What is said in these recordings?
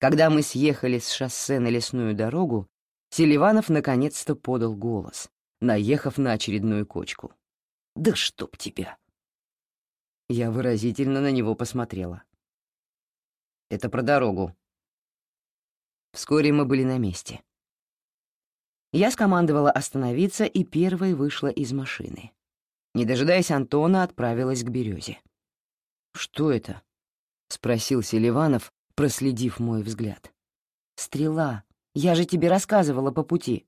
Когда мы съехали с шоссе на лесную дорогу, Селиванов наконец-то подал голос, наехав на очередную кочку. «Да чтоб тебя!» Я выразительно на него посмотрела. «Это про дорогу». Вскоре мы были на месте. Я скомандовала остановиться и первой вышла из машины. Не дожидаясь Антона, отправилась к березе. «Что это?» — спросил Селиванов, проследив мой взгляд. «Стрела. Я же тебе рассказывала по пути».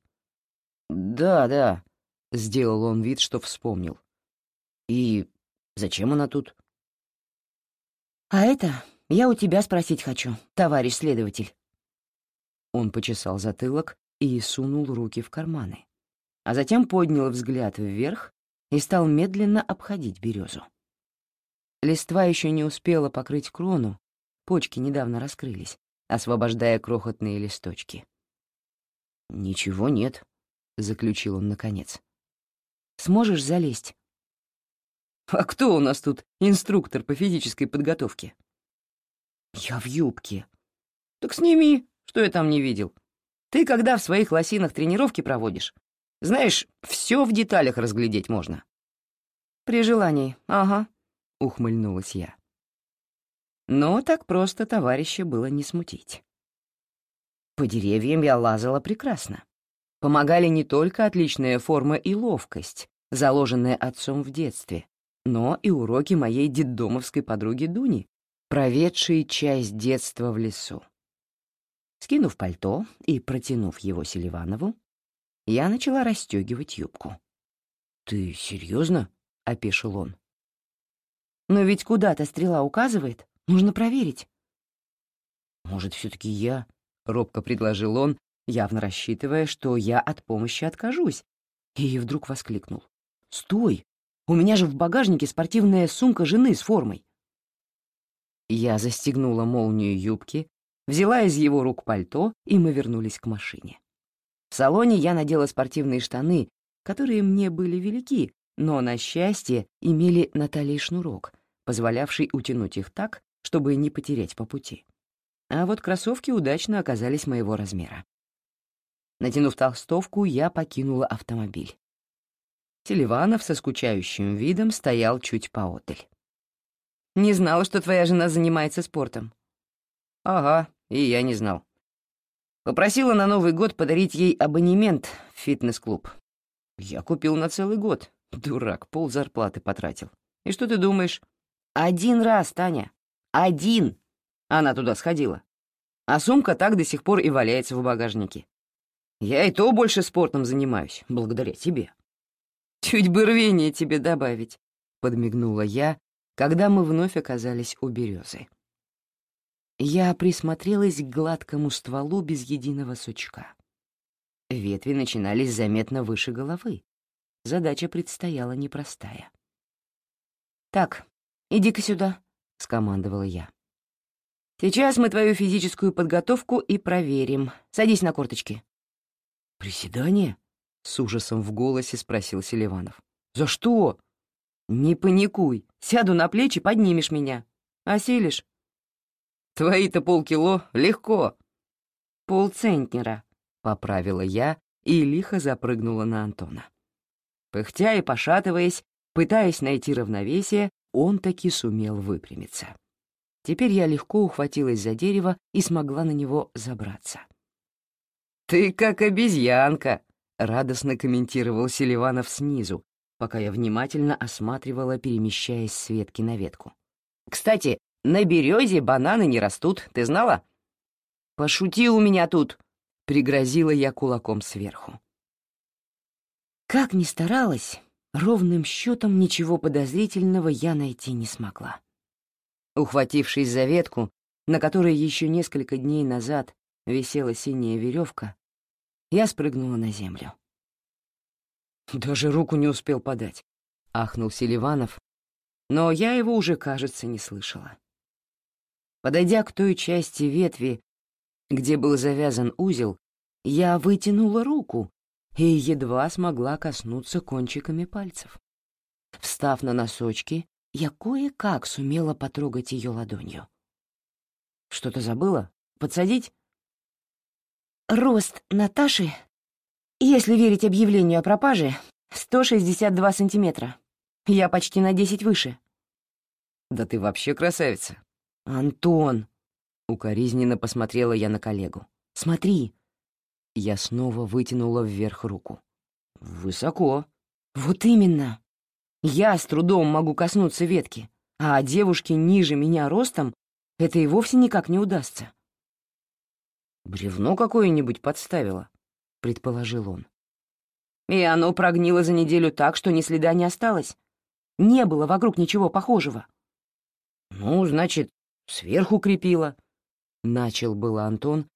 «Да, да», — сделал он вид, что вспомнил. «И зачем она тут?» «А это я у тебя спросить хочу, товарищ следователь». Он почесал затылок и сунул руки в карманы, а затем поднял взгляд вверх и стал медленно обходить березу. Листва еще не успела покрыть крону, почки недавно раскрылись, освобождая крохотные листочки. «Ничего нет», — заключил он наконец. «Сможешь залезть?» «А кто у нас тут инструктор по физической подготовке?» «Я в юбке». «Так сними, что я там не видел. Ты когда в своих лосинах тренировки проводишь, знаешь, все в деталях разглядеть можно». «При желании, ага», — ухмыльнулась я. Но так просто товарища было не смутить. По деревьям я лазала прекрасно. Помогали не только отличная форма и ловкость, заложенная отцом в детстве, но и уроки моей детдомовской подруги Дуни, проведшей часть детства в лесу. Скинув пальто и протянув его Селиванову, я начала расстегивать юбку. «Ты серьезно? опешил он. «Но ведь куда-то стрела указывает. Нужно проверить». «Может, все-таки я?» — робко предложил он, явно рассчитывая, что я от помощи откажусь, и вдруг воскликнул. «Стой! У меня же в багажнике спортивная сумка жены с формой». Я застегнула молнию юбки, взяла из его рук пальто, и мы вернулись к машине. В салоне я надела спортивные штаны, которые мне были велики, но, на счастье, имели на шнурок, позволявший утянуть их так, чтобы не потерять по пути. А вот кроссовки удачно оказались моего размера. Натянув толстовку, я покинула автомобиль. Селиванов со скучающим видом стоял чуть поодаль. «Не знала, что твоя жена занимается спортом». «Ага, и я не знал. Попросила на Новый год подарить ей абонемент в фитнес-клуб. Я купил на целый год. Дурак, пол зарплаты потратил. И что ты думаешь? Один раз, Таня. Один. Она туда сходила. А сумка так до сих пор и валяется в багажнике. Я и то больше спортом занимаюсь, благодаря тебе. Чуть бы рвение тебе добавить, — подмигнула я, когда мы вновь оказались у березы. Я присмотрелась к гладкому стволу без единого сучка. Ветви начинались заметно выше головы. Задача предстояла непростая. «Так, иди-ка сюда», — скомандовала я. «Сейчас мы твою физическую подготовку и проверим. Садись на корточки». «Приседание?» — с ужасом в голосе спросил Селиванов. «За что?» «Не паникуй. Сяду на плечи, поднимешь меня. Осилишь?» «Твои-то полкило легко». «Полцентнера», — поправила я и лихо запрыгнула на Антона. Пыхтя и пошатываясь, пытаясь найти равновесие, он таки сумел выпрямиться. Теперь я легко ухватилась за дерево и смогла на него забраться. «Ты как обезьянка», — радостно комментировал Селиванов снизу, пока я внимательно осматривала, перемещаясь с ветки на ветку. «Кстати, на березе бананы не растут, ты знала?» «Пошути у меня тут», — пригрозила я кулаком сверху. Как ни старалась, ровным счетом ничего подозрительного я найти не смогла. Ухватившись за ветку, на которой еще несколько дней назад висела синяя веревка, я спрыгнула на землю. «Даже руку не успел подать», — ахнул Селиванов, но я его уже, кажется, не слышала. Подойдя к той части ветви, где был завязан узел, я вытянула руку и едва смогла коснуться кончиками пальцев. Встав на носочки, я кое-как сумела потрогать ее ладонью. «Что-то забыла?» — Подсадить?» «Рост Наташи, если верить объявлению о пропаже, 162 сантиметра. Я почти на 10 выше». «Да ты вообще красавица». «Антон!» — укоризненно посмотрела я на коллегу. «Смотри!» Я снова вытянула вверх руку. «Высоко». «Вот именно. Я с трудом могу коснуться ветки, а девушке ниже меня ростом это и вовсе никак не удастся». «Бревно какое-нибудь подставило», — предположил он. «И оно прогнило за неделю так, что ни следа не осталось. Не было вокруг ничего похожего». «Ну, значит, сверху крепило», — начал было Антон,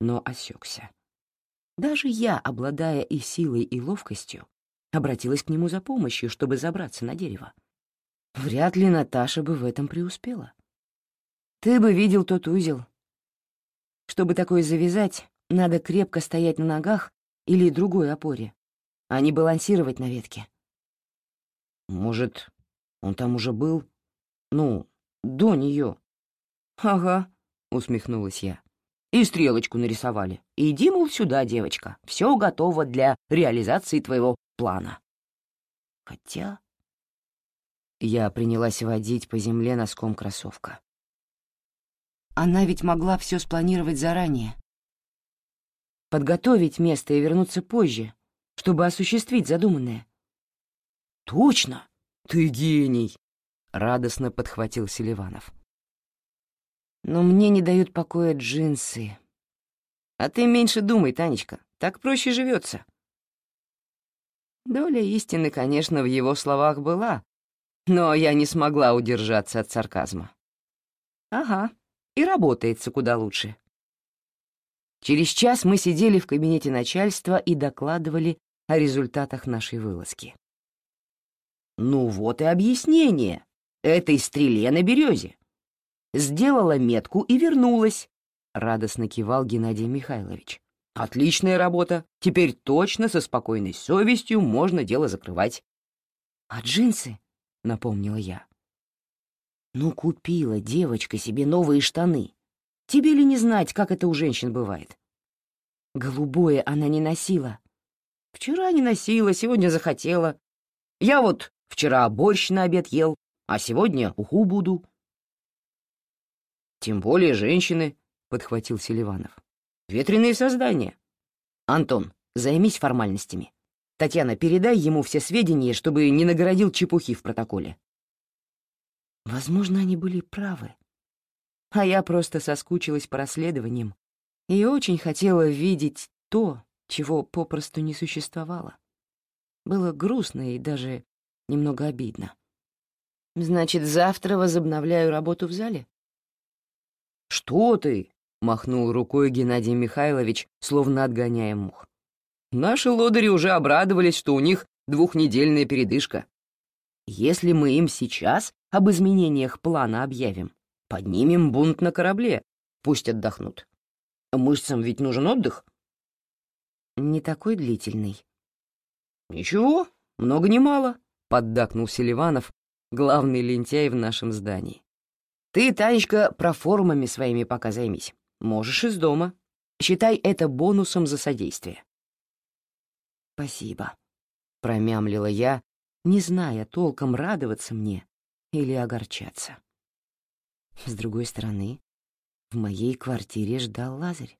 но осекся. Даже я, обладая и силой, и ловкостью, обратилась к нему за помощью, чтобы забраться на дерево. Вряд ли Наташа бы в этом преуспела. Ты бы видел тот узел. Чтобы такое завязать, надо крепко стоять на ногах или другой опоре, а не балансировать на ветке. Может, он там уже был? Ну, до нее. Ага, усмехнулась я и стрелочку нарисовали. Иди, мол, сюда, девочка, все готово для реализации твоего плана. Хотя... Я принялась водить по земле носком кроссовка. Она ведь могла все спланировать заранее. Подготовить место и вернуться позже, чтобы осуществить задуманное. «Точно! Ты гений!» — радостно подхватил Селиванов. Но мне не дают покоя джинсы. А ты меньше думай, Танечка, так проще живется. Доля истины, конечно, в его словах была, но я не смогла удержаться от сарказма. Ага, и работается куда лучше. Через час мы сидели в кабинете начальства и докладывали о результатах нашей вылазки. Ну вот и объяснение этой стреле на березе сделала метку и вернулась», — радостно кивал Геннадий Михайлович. «Отличная работа. Теперь точно со спокойной совестью можно дело закрывать». «А джинсы?» — напомнила я. «Ну, купила девочка себе новые штаны. Тебе ли не знать, как это у женщин бывает?» «Голубое она не носила». «Вчера не носила, сегодня захотела. Я вот вчера борщ на обед ел, а сегодня уху буду». Тем более женщины, — подхватил Селиванов. Ветреные создания. Антон, займись формальностями. Татьяна, передай ему все сведения, чтобы не нагородил чепухи в протоколе. Возможно, они были правы. А я просто соскучилась по расследованиям и очень хотела видеть то, чего попросту не существовало. Было грустно и даже немного обидно. «Значит, завтра возобновляю работу в зале?» «Что ты?» — махнул рукой Геннадий Михайлович, словно отгоняя мух. «Наши лодыри уже обрадовались, что у них двухнедельная передышка. Если мы им сейчас об изменениях плана объявим, поднимем бунт на корабле, пусть отдохнут. Мышцам ведь нужен отдых». «Не такой длительный». «Ничего, много не мало», — поддакнул Селиванов, главный лентяй в нашем здании. Ты, Танечка, проформами своими пока займись. Можешь из дома. Считай это бонусом за содействие. Спасибо, промямлила я, не зная толком радоваться мне или огорчаться. С другой стороны, в моей квартире ждал Лазарь.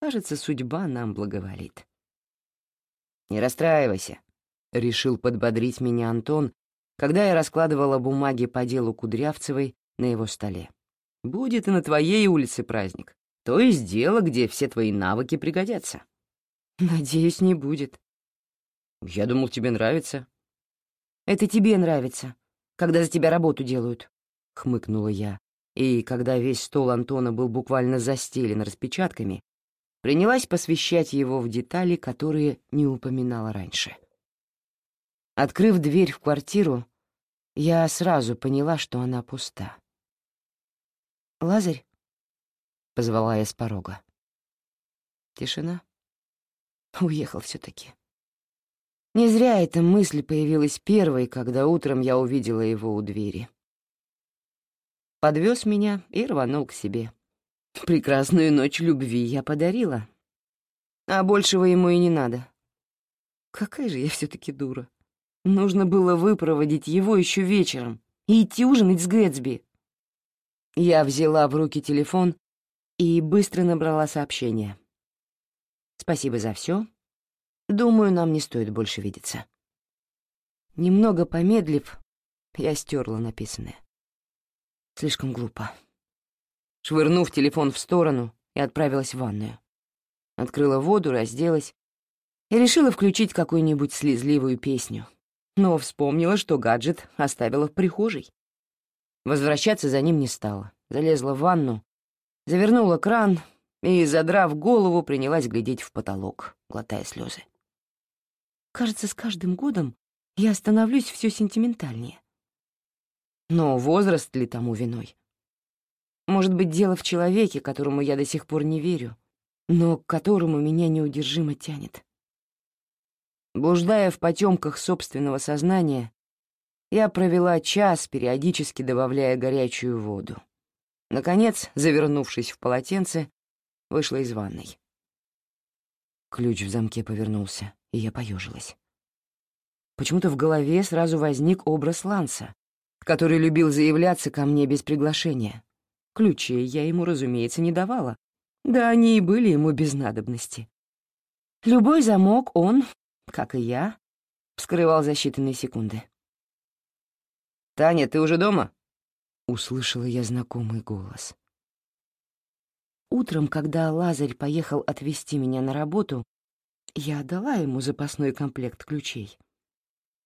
Кажется, судьба нам благоволит. «Не расстраивайся», — решил подбодрить меня Антон, когда я раскладывала бумаги по делу Кудрявцевой на его столе. «Будет и на твоей улице праздник. То есть дело, где все твои навыки пригодятся». «Надеюсь, не будет». «Я думал, тебе нравится». «Это тебе нравится, когда за тебя работу делают», — хмыкнула я. И когда весь стол Антона был буквально застелен распечатками, принялась посвящать его в детали, которые не упоминала раньше. Открыв дверь в квартиру, я сразу поняла, что она пуста. «Лазарь?» — позвала я с порога. Тишина. Уехал все таки Не зря эта мысль появилась первой, когда утром я увидела его у двери. Подвез меня и рванул к себе. Прекрасную ночь любви я подарила, а большего ему и не надо. Какая же я все таки дура. Нужно было выпроводить его еще вечером и идти ужинать с Гэтсби. Я взяла в руки телефон и быстро набрала сообщение. «Спасибо за все. Думаю, нам не стоит больше видеться». Немного помедлив, я стерла написанное. Слишком глупо. Швырнув телефон в сторону, я отправилась в ванную. Открыла воду, разделась и решила включить какую-нибудь слезливую песню, но вспомнила, что гаджет оставила в прихожей. Возвращаться за ним не стала. Залезла в ванну, завернула кран и, задрав голову, принялась глядеть в потолок, глотая слезы. Кажется, с каждым годом я становлюсь все сентиментальнее. Но возраст ли тому виной? Может быть, дело в человеке, которому я до сих пор не верю, но к которому меня неудержимо тянет. Блуждая в потемках собственного сознания, я провела час, периодически добавляя горячую воду. Наконец, завернувшись в полотенце, вышла из ванной. Ключ в замке повернулся, и я поежилась. Почему-то в голове сразу возник образ Ланса, который любил заявляться ко мне без приглашения. Ключей я ему, разумеется, не давала. Да они и были ему без надобности. Любой замок он, как и я, вскрывал за считанные секунды. «Таня, ты уже дома?» — услышала я знакомый голос. Утром, когда Лазарь поехал отвезти меня на работу, я отдала ему запасной комплект ключей.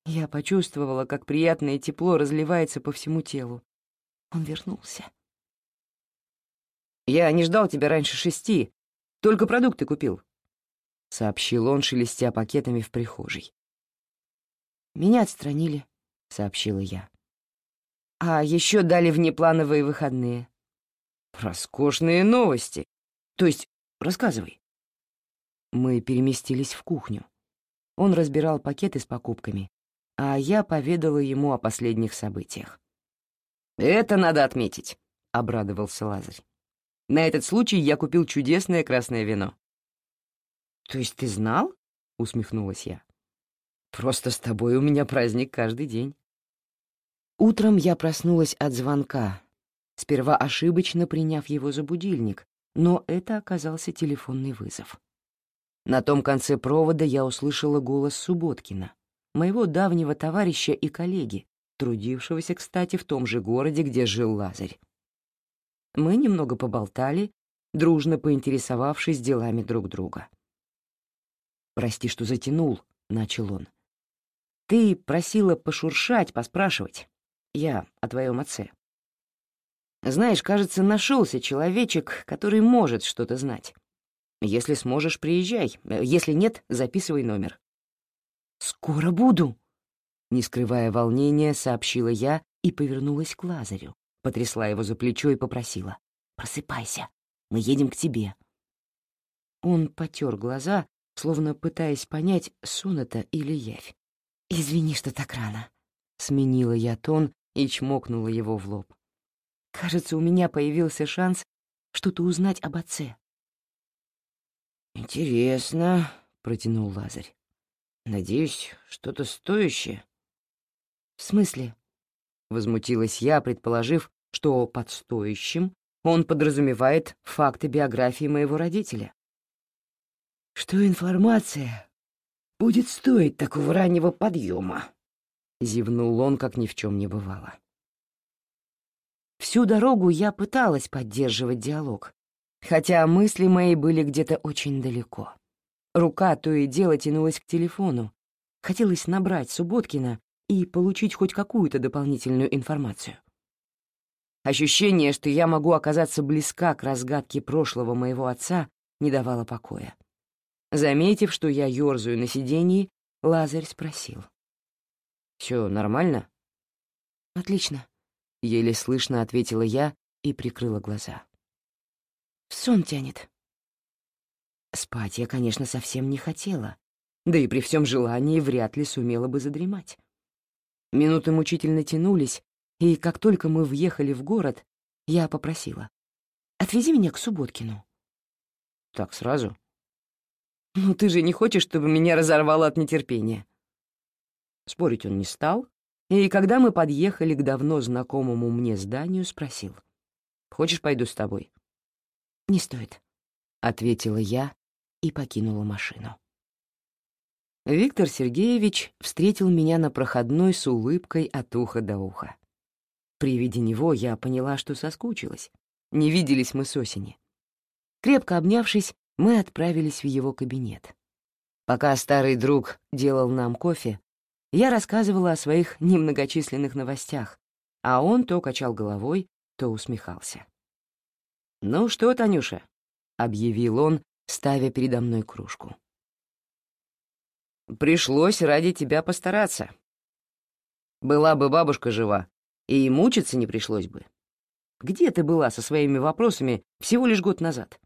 Я почувствовала, как приятное тепло разливается по всему телу. Он вернулся. «Я не ждал тебя раньше шести, только продукты купил», — сообщил он, шелестя пакетами в прихожей. «Меня отстранили», — сообщила я. «А еще дали внеплановые выходные». «Роскошные новости! То есть, рассказывай». Мы переместились в кухню. Он разбирал пакеты с покупками, а я поведала ему о последних событиях. «Это надо отметить», — обрадовался Лазарь. «На этот случай я купил чудесное красное вино». «То есть ты знал?» — усмехнулась я. «Просто с тобой у меня праздник каждый день». Утром я проснулась от звонка, сперва ошибочно приняв его за будильник, но это оказался телефонный вызов. На том конце провода я услышала голос Субботкина моего давнего товарища и коллеги, трудившегося, кстати, в том же городе, где жил Лазарь. Мы немного поболтали, дружно поинтересовавшись делами друг друга. «Прости, что затянул», — начал он. «Ты просила пошуршать, поспрашивать. Я о твоем отце. Знаешь, кажется, нашелся человечек, который может что-то знать. Если сможешь, приезжай. Если нет, записывай номер. «Скоро буду», — не скрывая волнения, сообщила я и повернулась к Лазарю, потрясла его за плечо и попросила. «Просыпайся, мы едем к тебе». Он потер глаза, словно пытаясь понять, сон это или явь. «Извини, что так рано», — сменила я тон и чмокнула его в лоб. «Кажется, у меня появился шанс что-то узнать об отце». «Интересно», — протянул Лазарь. Надеюсь, что-то стоящее. В смысле? Возмутилась я, предположив, что под стоящим он подразумевает факты биографии моего родителя. Что информация будет стоить такого раннего подъема? Зевнул он, как ни в чем не бывало. Всю дорогу я пыталась поддерживать диалог, хотя мысли мои были где-то очень далеко. Рука то и дело тянулась к телефону. Хотелось набрать Субботкина и получить хоть какую-то дополнительную информацию. Ощущение, что я могу оказаться близка к разгадке прошлого моего отца, не давало покоя. Заметив, что я ёрзаю на сиденье, Лазарь спросил. «Всё нормально?» «Отлично», — еле слышно ответила я и прикрыла глаза. «Сон тянет». Спать я, конечно, совсем не хотела, да и при всем желании вряд ли сумела бы задремать. Минуты мучительно тянулись, и как только мы въехали в город, я попросила. Отвези меня к Субботкину». «Так сразу?» «Ну ты же не хочешь, чтобы меня разорвало от нетерпения?» Спорить он не стал, и когда мы подъехали к давно знакомому мне зданию, спросил. «Хочешь, пойду с тобой?» «Не стоит», — ответила я и покинула машину. Виктор Сергеевич встретил меня на проходной с улыбкой от уха до уха. При виде него я поняла, что соскучилась. Не виделись мы с осени. Крепко обнявшись, мы отправились в его кабинет. Пока старый друг делал нам кофе, я рассказывала о своих немногочисленных новостях, а он то качал головой, то усмехался. «Ну что, Танюша?» — объявил он, ставя передо мной кружку. «Пришлось ради тебя постараться. Была бы бабушка жива, и мучиться не пришлось бы. Где ты была со своими вопросами всего лишь год назад?»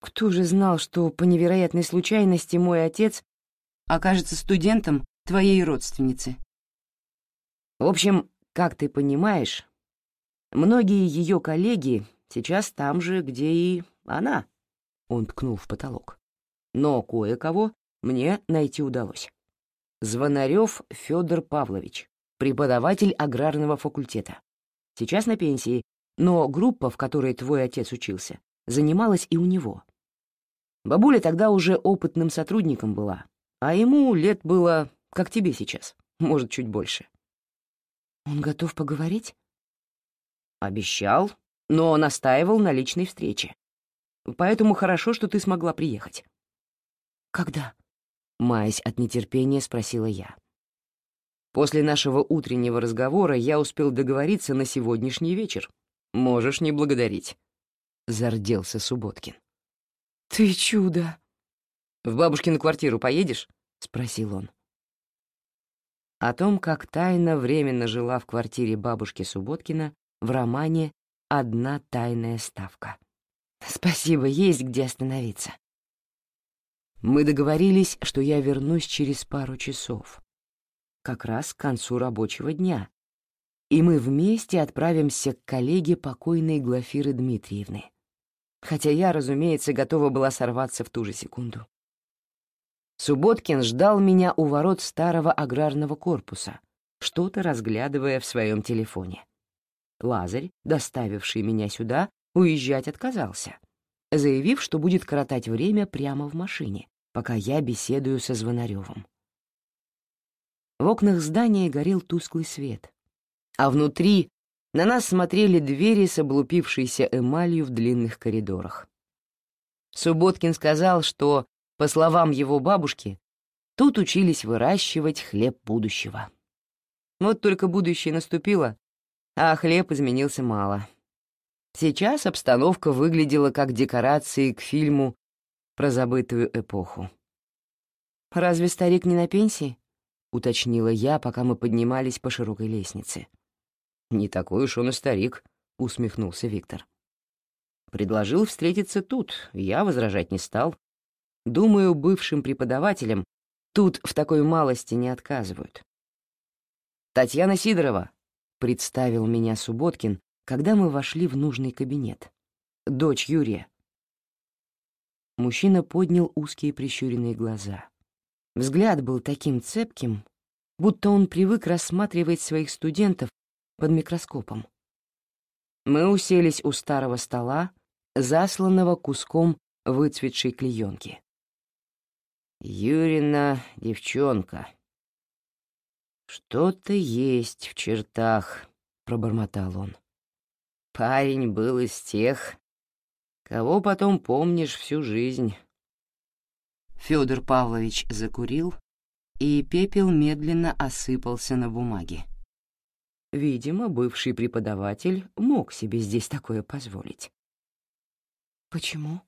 Кто же знал, что по невероятной случайности мой отец окажется студентом твоей родственницы? В общем, как ты понимаешь, многие ее коллеги сейчас там же, где и она. Он ткнул в потолок. Но кое-кого мне найти удалось. Звонарев Федор Павлович, преподаватель аграрного факультета. Сейчас на пенсии, но группа, в которой твой отец учился, занималась и у него. Бабуля тогда уже опытным сотрудником была, а ему лет было, как тебе сейчас, может, чуть больше. Он готов поговорить? Обещал, но настаивал на личной встрече. Поэтому хорошо, что ты смогла приехать. Когда? Маясь от нетерпения, спросила я. После нашего утреннего разговора я успел договориться на сегодняшний вечер. Можешь не благодарить. Зарделся Субботкин. «Ты чудо!» «В бабушкину квартиру поедешь?» — спросил он. О том, как тайна временно жила в квартире бабушки Субботкина, в романе «Одна тайная ставка». «Спасибо, есть где остановиться». Мы договорились, что я вернусь через пару часов, как раз к концу рабочего дня, и мы вместе отправимся к коллеге покойной Глафиры Дмитриевны хотя я, разумеется, готова была сорваться в ту же секунду. Субботкин ждал меня у ворот старого аграрного корпуса, что-то разглядывая в своем телефоне. Лазарь, доставивший меня сюда, уезжать отказался, заявив, что будет коротать время прямо в машине, пока я беседую со Звонаревым. В окнах здания горел тусклый свет, а внутри на нас смотрели двери с облупившейся эмалью в длинных коридорах. Субботкин сказал, что, по словам его бабушки, тут учились выращивать хлеб будущего. Вот только будущее наступило, а хлеб изменился мало. Сейчас обстановка выглядела как декорации к фильму про забытую эпоху. «Разве старик не на пенсии?» — уточнила я, пока мы поднимались по широкой лестнице. «Не такой уж он и старик», — усмехнулся Виктор. Предложил встретиться тут, я возражать не стал. Думаю, бывшим преподавателям тут в такой малости не отказывают. «Татьяна Сидорова», — представил меня Субботкин, когда мы вошли в нужный кабинет. «Дочь Юрия». Мужчина поднял узкие прищуренные глаза. Взгляд был таким цепким, будто он привык рассматривать своих студентов под микроскопом. Мы уселись у старого стола, засланного куском выцветшей клеенки. «Юрина девчонка. Что-то есть в чертах», — пробормотал он. «Парень был из тех, кого потом помнишь всю жизнь». Федор Павлович закурил, и пепел медленно осыпался на бумаге. Видимо, бывший преподаватель мог себе здесь такое позволить. Почему?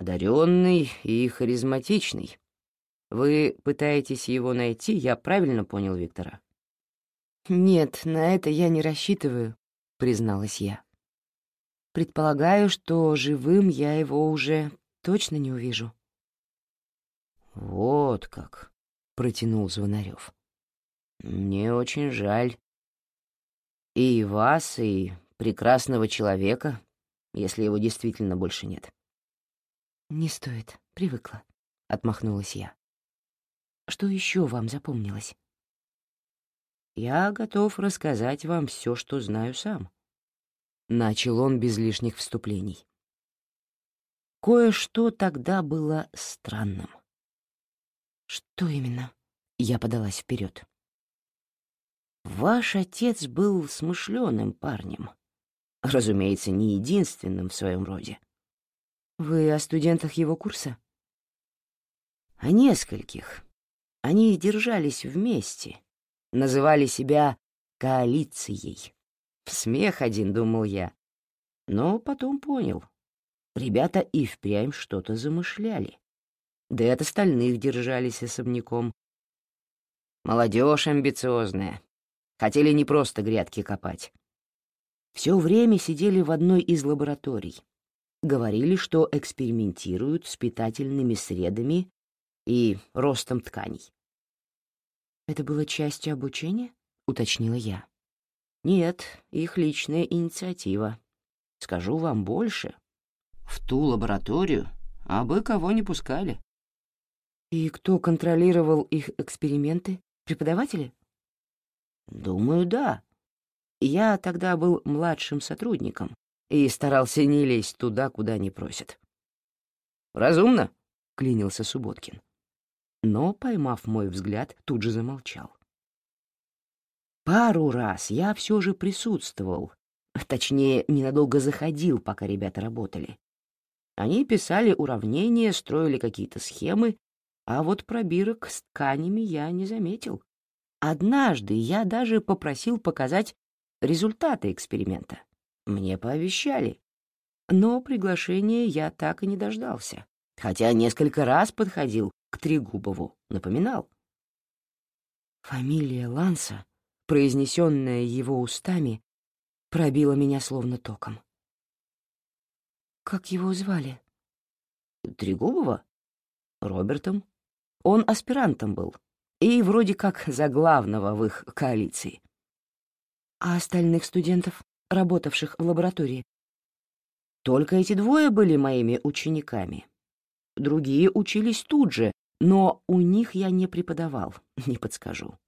Одаренный и харизматичный. Вы пытаетесь его найти, я правильно понял Виктора? Нет, на это я не рассчитываю, призналась я. Предполагаю, что живым я его уже точно не увижу. Вот как, протянул Звонарев. Мне очень жаль. И вас, и прекрасного человека, если его действительно больше нет. «Не стоит, привыкла», — отмахнулась я. «Что еще вам запомнилось?» «Я готов рассказать вам все, что знаю сам», — начал он без лишних вступлений. Кое-что тогда было странным. «Что именно?» — я подалась вперед. «Ваш отец был смышленым парнем. Разумеется, не единственным в своем роде. Вы о студентах его курса? О нескольких. Они держались вместе, называли себя коалицией. Смех один, думал я. Но потом понял. Ребята и впрямь что-то замышляли. Да и от остальных держались особняком. Молодежь амбициозная. Хотели не просто грядки копать. Все время сидели в одной из лабораторий, говорили, что экспериментируют с питательными средами и ростом тканей. «Это было частью обучения?» — уточнила я. «Нет, их личная инициатива. Скажу вам больше. В ту лабораторию абы кого не пускали». «И кто контролировал их эксперименты? Преподаватели?» «Думаю, да. Я тогда был младшим сотрудником, и старался не лезть туда, куда не просят. «Разумно», — клянился Субботкин. Но, поймав мой взгляд, тут же замолчал. Пару раз я все же присутствовал, точнее, ненадолго заходил, пока ребята работали. Они писали уравнения, строили какие-то схемы, а вот пробирок с тканями я не заметил. Однажды я даже попросил показать результаты эксперимента. Мне пообещали. Но приглашения я так и не дождался, хотя несколько раз подходил к Трегубову, напоминал. Фамилия Ланса, произнесенная его устами, пробила меня словно током. «Как его звали?» «Трегубова? Робертом. Он аспирантом был, и вроде как за главного в их коалиции». «А остальных студентов?» Работавших в лаборатории. Только эти двое были моими учениками. Другие учились тут же, но у них я не преподавал, не подскажу.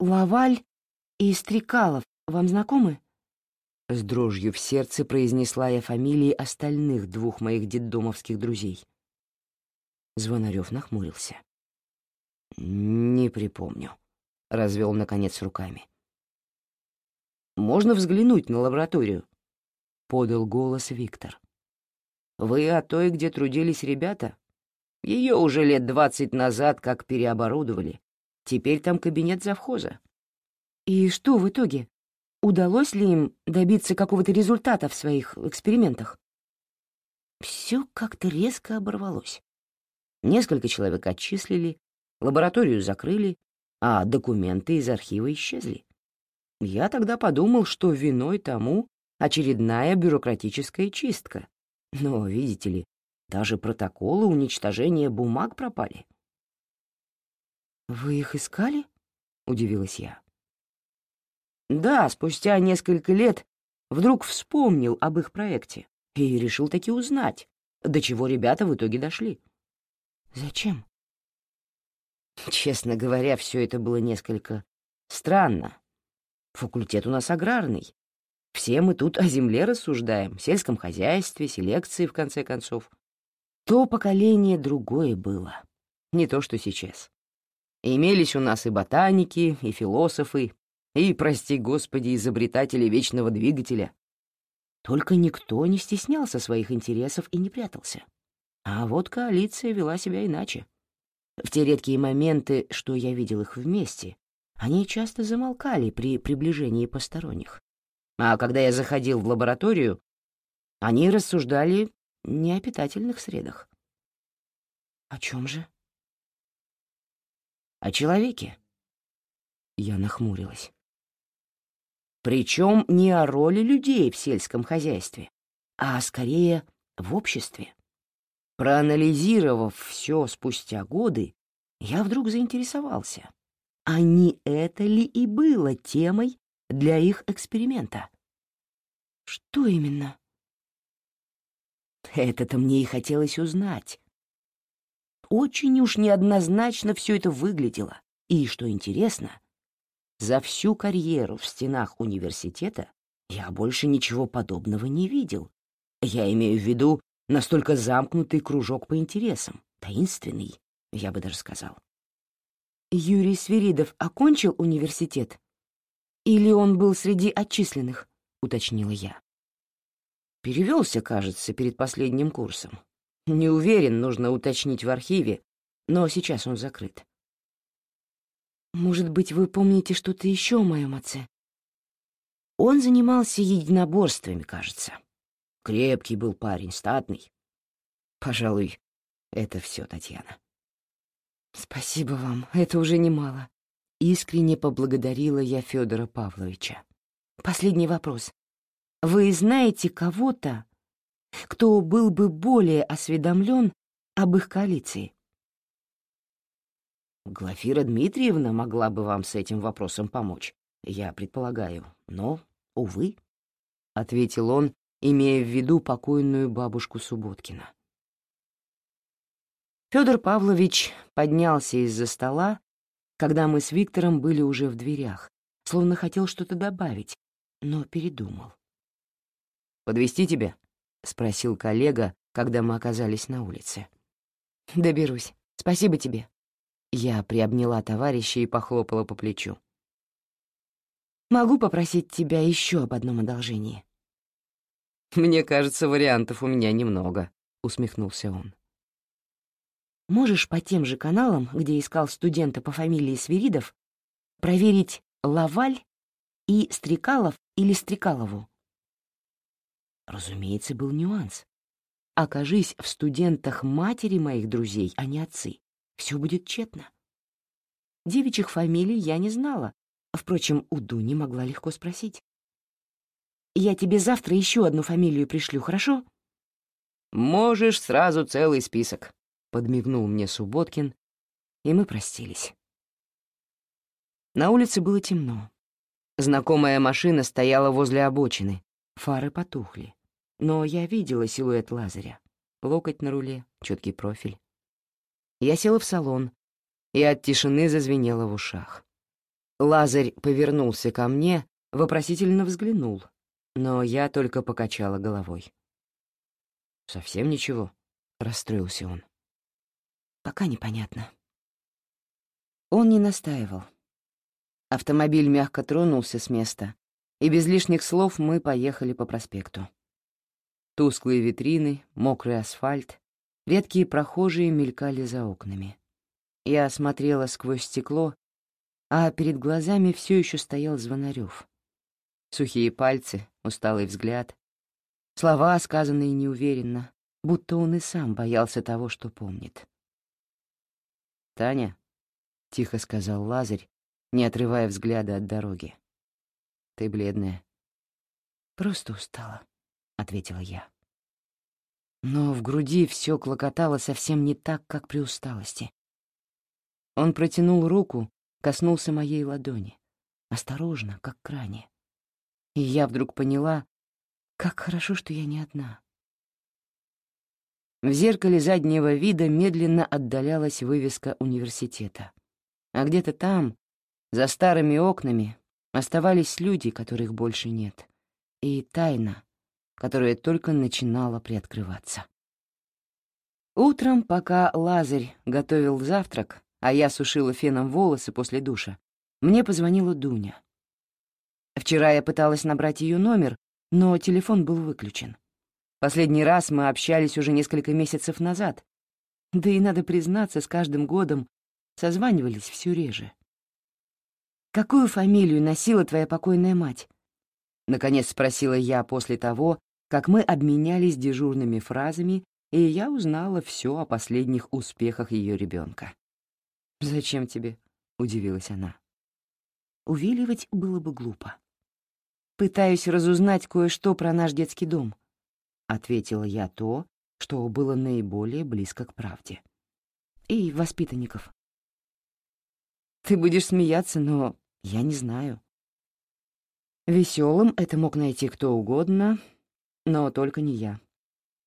«Лаваль и Стрекалов вам знакомы?» С дрожью в сердце произнесла я фамилии остальных двух моих детдомовских друзей. Звонарев нахмурился. «Не припомню», — развел наконец руками. Можно взглянуть на лабораторию?» — подал голос Виктор. «Вы о той, где трудились ребята? Ее уже лет двадцать назад как переоборудовали. Теперь там кабинет завхоза». «И что в итоге? Удалось ли им добиться какого-то результата в своих экспериментах?» Все как-то резко оборвалось. Несколько человек отчислили, лабораторию закрыли, а документы из архива исчезли. Я тогда подумал, что виной тому очередная бюрократическая чистка. Но, видите ли, даже протоколы уничтожения бумаг пропали. «Вы их искали?» — удивилась я. Да, спустя несколько лет вдруг вспомнил об их проекте и решил таки узнать, до чего ребята в итоге дошли. «Зачем?» Честно говоря, все это было несколько странно. Факультет у нас аграрный. Все мы тут о земле рассуждаем, сельском хозяйстве, селекции, в конце концов. То поколение другое было, не то, что сейчас. Имелись у нас и ботаники, и философы, и, прости господи, изобретатели вечного двигателя. Только никто не стеснялся своих интересов и не прятался. А вот коалиция вела себя иначе. В те редкие моменты, что я видел их вместе, они часто замолкали при приближении посторонних. А когда я заходил в лабораторию, они рассуждали не о питательных средах. О чем же? О человеке. Я нахмурилась. Причем не о роли людей в сельском хозяйстве, а скорее в обществе. Проанализировав все спустя годы, я вдруг заинтересовался, а не это ли и было темой для их эксперимента? Что именно? Это-то мне и хотелось узнать. Очень уж неоднозначно все это выглядело. И, что интересно, за всю карьеру в стенах университета я больше ничего подобного не видел. Я имею в виду настолько замкнутый кружок по интересам, таинственный, я бы даже сказал. Юрий Свиридов окончил университет? Или он был среди отчисленных? — уточнила я. Перевелся, кажется, перед последним курсом. Не уверен, нужно уточнить в архиве, но сейчас он закрыт. Может быть, вы помните что-то еще о моем отце? Он занимался единоборствами, кажется. Крепкий был парень, статный. Пожалуй, это все, Татьяна. Спасибо вам, это уже немало. Искренне поблагодарила я Федора Павловича. Последний вопрос. Вы знаете кого-то, кто был бы более осведомлен об их коалиции? Глафира Дмитриевна могла бы вам с этим вопросом помочь, я предполагаю, но, увы, — ответил он, имея в виду покойную бабушку Субботкина. Федор Павлович поднялся из-за стола, когда мы с Виктором были уже в дверях, словно хотел что-то добавить, но передумал. Подвести тебя?» — спросил коллега, когда мы оказались на улице. «Доберусь. Спасибо тебе». Я приобняла товарища и похлопала по плечу. «Могу попросить тебя еще об одном одолжении?» «Мне кажется, вариантов у меня немного», — усмехнулся он. «Можешь по тем же каналам, где искал студента по фамилии Свиридов, проверить Лаваль и Стрекалов или Стрекалову?» Разумеется, был нюанс. Окажись в студентах матери моих друзей, а не отцы все будет тщетно. Девичьих фамилий я не знала. Впрочем, у Дуни могла легко спросить. «Я тебе завтра еще одну фамилию пришлю, хорошо?» «Можешь сразу целый список», — подмигнул мне Субботкин, и мы простились. На улице было темно. Знакомая машина стояла возле обочины, фары потухли. Но я видела силуэт Лазаря. Локоть на руле, четкий профиль. Я села в салон, и от тишины зазвенело в ушах. Лазарь повернулся ко мне, вопросительно взглянул, но я только покачала головой. «Совсем ничего?» — расстроился он. «Пока непонятно». Он не настаивал. Автомобиль мягко тронулся с места, и без лишних слов мы поехали по проспекту. Тусклые витрины, мокрый асфальт, Редкие прохожие мелькали за окнами. Я смотрела сквозь стекло, а перед глазами все еще стоял Звонарев. Сухие пальцы, усталый взгляд, слова, сказанные неуверенно, будто он и сам боялся того, что помнит. «Таня», — тихо сказал Лазарь, не отрывая взгляда от дороги, — «ты бледная». «Просто устала», — ответила я. Но в груди все клокотало совсем не так, как при усталости. Он протянул руку, коснулся моей ладони, осторожно, как к ране. И я вдруг поняла, как хорошо, что я не одна. В зеркале заднего вида медленно отдалялась вывеска университета. А где-то там, за старыми окнами, оставались люди, которых больше нет, и тайна, которая только начинала приоткрываться. Утром, пока Лазарь готовил завтрак, а я сушила феном волосы после душа, мне позвонила Дуня. Вчера я пыталась набрать ее номер, но телефон был выключен. Последний раз мы общались уже несколько месяцев назад, да и, надо признаться, с каждым годом созванивались все реже. «Какую фамилию носила твоя покойная мать?» — наконец спросила я после того, как мы обменялись дежурными фразами, и я узнала все о последних успехах ее ребенка. «Зачем тебе?» — удивилась она. Увиливать было бы глупо. «Пытаюсь разузнать кое-что про наш детский дом», — ответила я то, что было наиболее близко к правде. «И воспитанников». «Ты будешь смеяться, но я не знаю. Веселым это мог найти кто угодно, но только не я.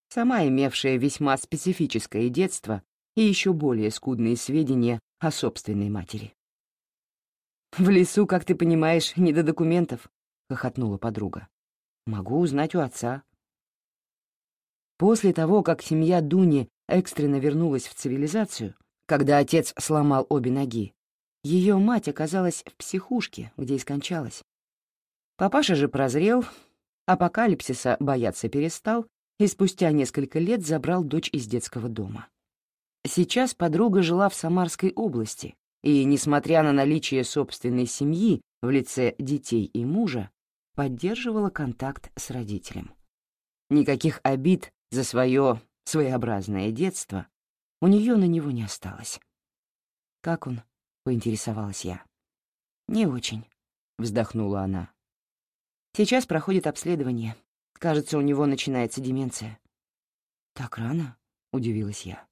Сама имевшая весьма специфическое детство и еще более скудные сведения о собственной матери. «В лесу, как ты понимаешь, не до документов», — хохотнула подруга. «Могу узнать у отца». После того, как семья Дуни экстренно вернулась в цивилизацию, когда отец сломал обе ноги, ее мать оказалась в психушке, где и скончалась. Папаша же прозрел, апокалипсиса бояться перестал и спустя несколько лет забрал дочь из детского дома. Сейчас подруга жила в Самарской области, и, несмотря на наличие собственной семьи в лице детей и мужа, поддерживала контакт с родителем. Никаких обид за свое своеобразное детство у нее на него не осталось. «Как он?» — поинтересовалась я. «Не очень», — вздохнула она. «Сейчас проходит обследование. Кажется, у него начинается деменция». «Так рано?» — удивилась я.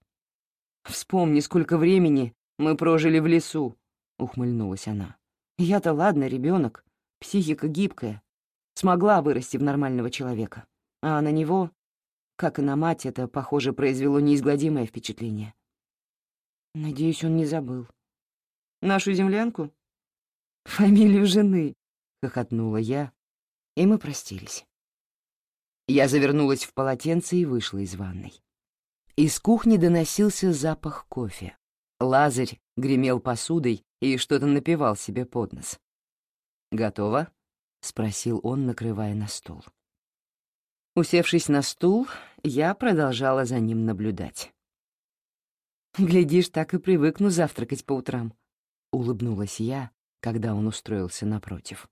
«Вспомни, сколько времени мы прожили в лесу», — ухмыльнулась она. «Я-то ладно, ребенок, психика гибкая, смогла вырасти в нормального человека, а на него, как и на мать, это, похоже, произвело неизгладимое впечатление. Надеюсь, он не забыл. Нашу землянку? Фамилию жены, — хохотнула я, и мы простились. Я завернулась в полотенце и вышла из ванной. Из кухни доносился запах кофе. Лазарь гремел посудой и что-то напевал себе под нос. «Готово?» — спросил он, накрывая на стол. Усевшись на стул, я продолжала за ним наблюдать. «Глядишь, так и привыкну завтракать по утрам», — улыбнулась я, когда он устроился напротив.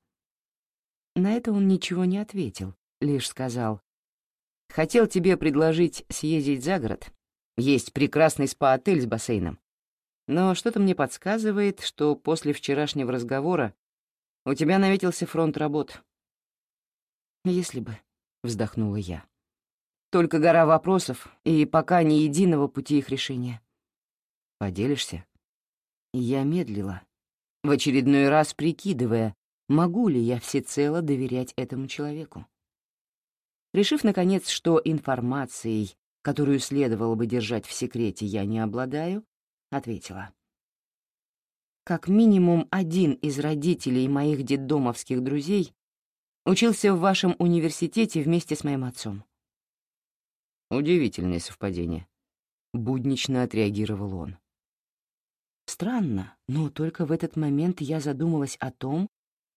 На это он ничего не ответил, лишь сказал, «Хотел тебе предложить съездить за город. Есть прекрасный спа-отель с бассейном. Но что-то мне подсказывает, что после вчерашнего разговора у тебя наметился фронт работ. Если бы, — вздохнула я. Только гора вопросов, и пока ни единого пути их решения. Поделишься? Я медлила, в очередной раз прикидывая, могу ли я всецело доверять этому человеку. Решив, наконец, что информацией, которую следовало бы держать в секрете, я не обладаю, ответила. Как минимум один из родителей моих детдомовских друзей учился в вашем университете вместе с моим отцом. Удивительное совпадение. Буднично отреагировал он. Странно, но только в этот момент я задумалась о том,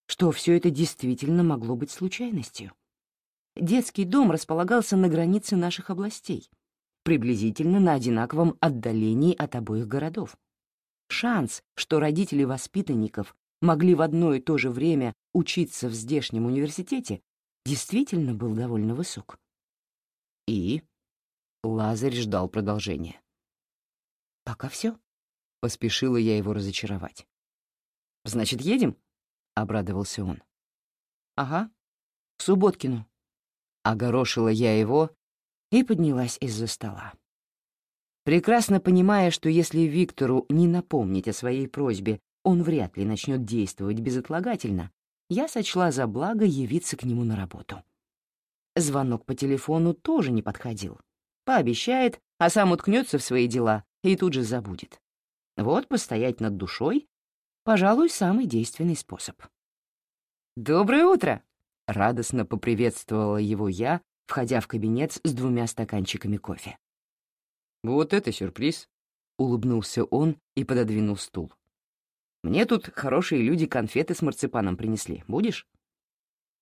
что все это действительно могло быть случайностью. Детский дом располагался на границе наших областей приблизительно на одинаковом отдалении от обоих городов. Шанс, что родители воспитанников могли в одно и то же время учиться в здешнем университете, действительно был довольно высок. И Лазарь ждал продолжения. «Пока все», — поспешила я его разочаровать. «Значит, едем?» — обрадовался он. «Ага, к Субботкину». Огорошила я его и поднялась из-за стола. Прекрасно понимая, что если Виктору не напомнить о своей просьбе, он вряд ли начнет действовать безотлагательно, я сочла за благо явиться к нему на работу. Звонок по телефону тоже не подходил. Пообещает, а сам уткнется в свои дела и тут же забудет. Вот постоять над душой — пожалуй, самый действенный способ. «Доброе утро!» — радостно поприветствовала его я, входя в кабинет с двумя стаканчиками кофе. «Вот это сюрприз!» — улыбнулся он и пододвинул стул. «Мне тут хорошие люди конфеты с марципаном принесли. Будешь?»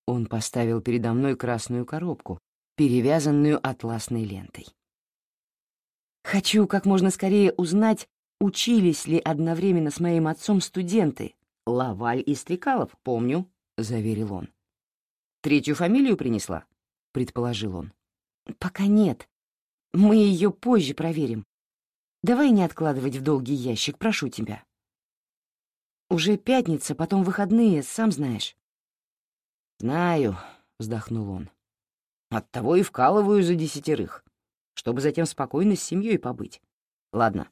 Он поставил передо мной красную коробку, перевязанную атласной лентой. «Хочу как можно скорее узнать, учились ли одновременно с моим отцом студенты. Лаваль и Стрекалов, помню», — заверил он. «Третью фамилию принесла?» предположил он. «Пока нет. Мы ее позже проверим. Давай не откладывать в долгий ящик, прошу тебя. Уже пятница, потом выходные, сам знаешь». «Знаю», — вздохнул он. «Оттого и вкалываю за десятерых, чтобы затем спокойно с семьей побыть. Ладно,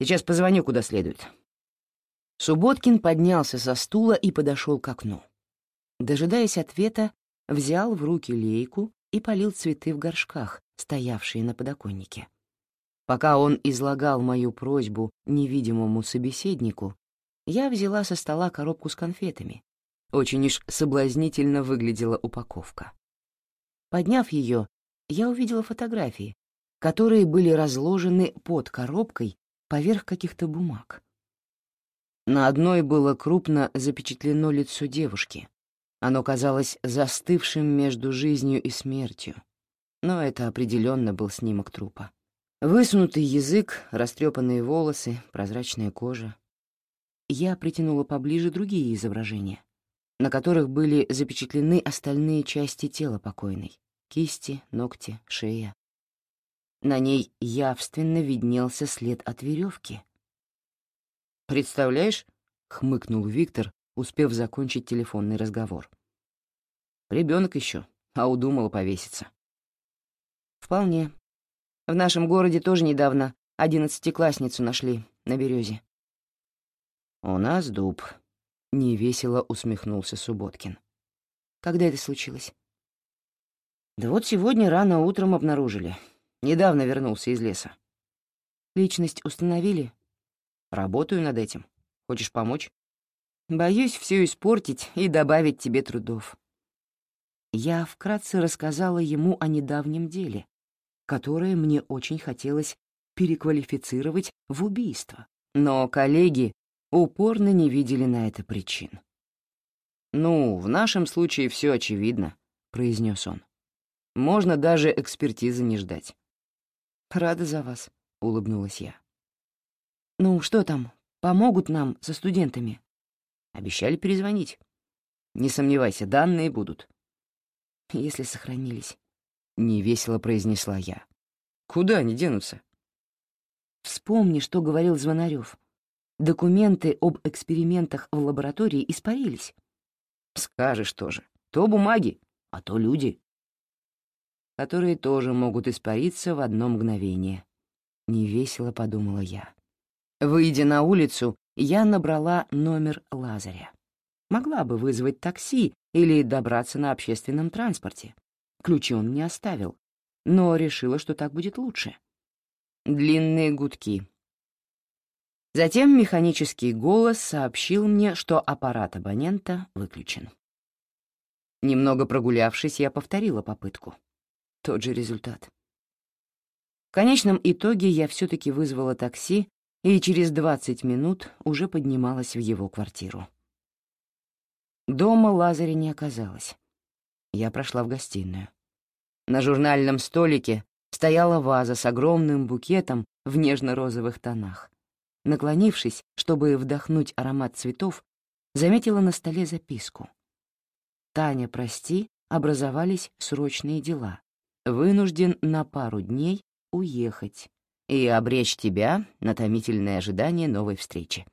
сейчас позвоню куда следует». Субботкин поднялся со стула и подошел к окну. Дожидаясь ответа, взял в руки лейку и полил цветы в горшках, стоявшие на подоконнике. Пока он излагал мою просьбу невидимому собеседнику, я взяла со стола коробку с конфетами. Очень уж соблазнительно выглядела упаковка. Подняв ее, я увидела фотографии, которые были разложены под коробкой поверх каких-то бумаг. На одной было крупно запечатлено лицо девушки. Оно казалось застывшим между жизнью и смертью, но это определенно был снимок трупа. Высунутый язык, растрепанные волосы, прозрачная кожа. Я притянула поближе другие изображения, на которых были запечатлены остальные части тела покойной — кисти, ногти, шея. На ней явственно виднелся след от веревки. «Представляешь?» — хмыкнул Виктор, успев закончить телефонный разговор. Ребенок еще, а удумала повеситься. «Вполне. В нашем городе тоже недавно одиннадцатиклассницу нашли на березе. «У нас дуб», — невесело усмехнулся Субботкин. «Когда это случилось?» «Да вот сегодня рано утром обнаружили. Недавно вернулся из леса». «Личность установили?» «Работаю над этим. Хочешь помочь?» «Боюсь все испортить и добавить тебе трудов». Я вкратце рассказала ему о недавнем деле, которое мне очень хотелось переквалифицировать в убийство, но коллеги упорно не видели на это причин. «Ну, в нашем случае все очевидно», — произнес он. «Можно даже экспертизы не ждать». «Рада за вас», — улыбнулась я. «Ну, что там, помогут нам со студентами?» Обещали перезвонить. «Не сомневайся, данные будут». «Если сохранились», невесело произнесла я. Куда они денутся? Вспомни, что говорил Звонарев. Документы об экспериментах в лаборатории испарились. Скажешь тоже. То бумаги, а то люди. Которые тоже могут испариться в одно мгновение. Невесело подумала я. Выйдя на улицу, я набрала номер Лазаря. Могла бы вызвать такси или добраться на общественном транспорте. Ключи он не оставил, но решила, что так будет лучше. Длинные гудки. Затем механический голос сообщил мне, что аппарат абонента выключен. Немного прогулявшись, я повторила попытку. Тот же результат. В конечном итоге я все-таки вызвала такси и через 20 минут уже поднималась в его квартиру. Дома Лазаря не оказалось. Я прошла в гостиную. На журнальном столике стояла ваза с огромным букетом в нежно-розовых тонах. Наклонившись, чтобы вдохнуть аромат цветов, заметила на столе записку. «Таня, прости, образовались срочные дела. Вынужден на пару дней уехать и обречь тебя на томительное ожидание новой встречи.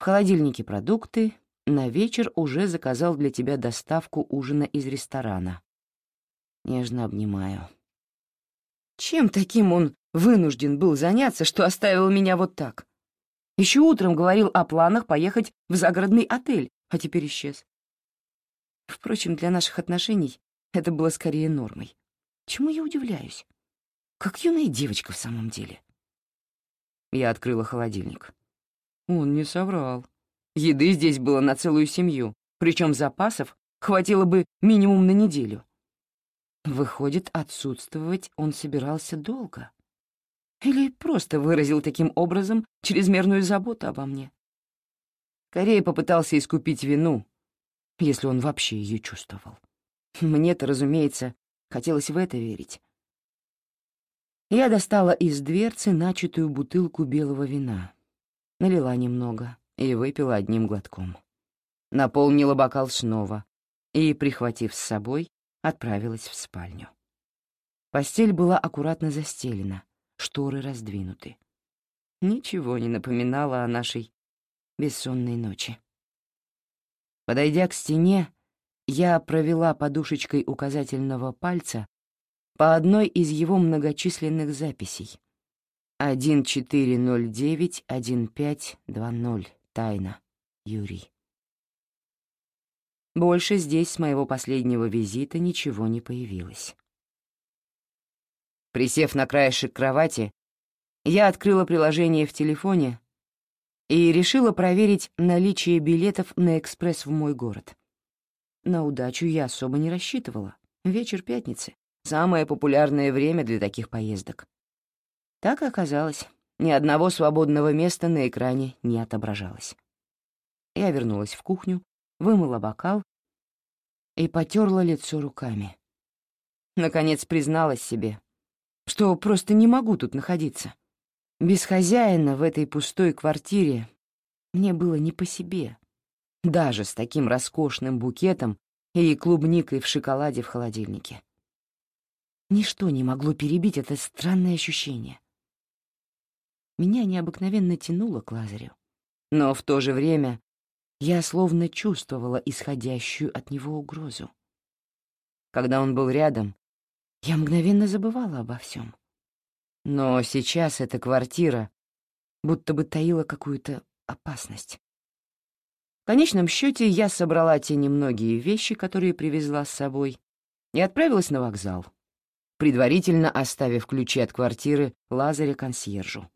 В холодильнике продукты, на вечер уже заказал для тебя доставку ужина из ресторана. Нежно обнимаю. Чем таким он вынужден был заняться, что оставил меня вот так? Еще утром говорил о планах поехать в загородный отель, а теперь исчез. Впрочем, для наших отношений это было скорее нормой. Чему я удивляюсь? Как юная девочка в самом деле. Я открыла холодильник. Он не соврал. Еды здесь было на целую семью, причем запасов хватило бы минимум на неделю. Выходит, отсутствовать он собирался долго. Или просто выразил таким образом чрезмерную заботу обо мне. Скорее попытался искупить вину, если он вообще ее чувствовал. Мне-то, разумеется, хотелось в это верить. Я достала из дверцы начатую бутылку белого вина, налила немного, и выпила одним глотком. Наполнила бокал снова и, прихватив с собой, отправилась в спальню. Постель была аккуратно застелена, шторы раздвинуты. Ничего не напоминало о нашей бессонной ночи. Подойдя к стене, я провела подушечкой указательного пальца по одной из его многочисленных записей. 1409-1520. Тайна. Юрий. Больше здесь с моего последнего визита ничего не появилось. Присев на краешек кровати, я открыла приложение в телефоне и решила проверить наличие билетов на экспресс в мой город. На удачу я особо не рассчитывала. Вечер пятницы — самое популярное время для таких поездок. Так и оказалось, ни одного свободного места на экране не отображалось. Я вернулась в кухню, вымыла бокал и потерла лицо руками. Наконец призналась себе, что просто не могу тут находиться. Без хозяина в этой пустой квартире мне было не по себе, даже с таким роскошным букетом и клубникой в шоколаде в холодильнике. Ничто не могло перебить это странное ощущение. Меня необыкновенно тянуло к Лазарю, но в то же время я словно чувствовала исходящую от него угрозу. Когда он был рядом, я мгновенно забывала обо всем. Но сейчас эта квартира будто бы таила какую-то опасность. В конечном счете я собрала те немногие вещи, которые привезла с собой, и отправилась на вокзал, предварительно оставив ключи от квартиры Лазаря консьержу.